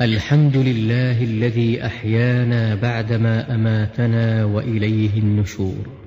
الحمد لله الذي أحيانا بعدما أماتنا وإليه النشور.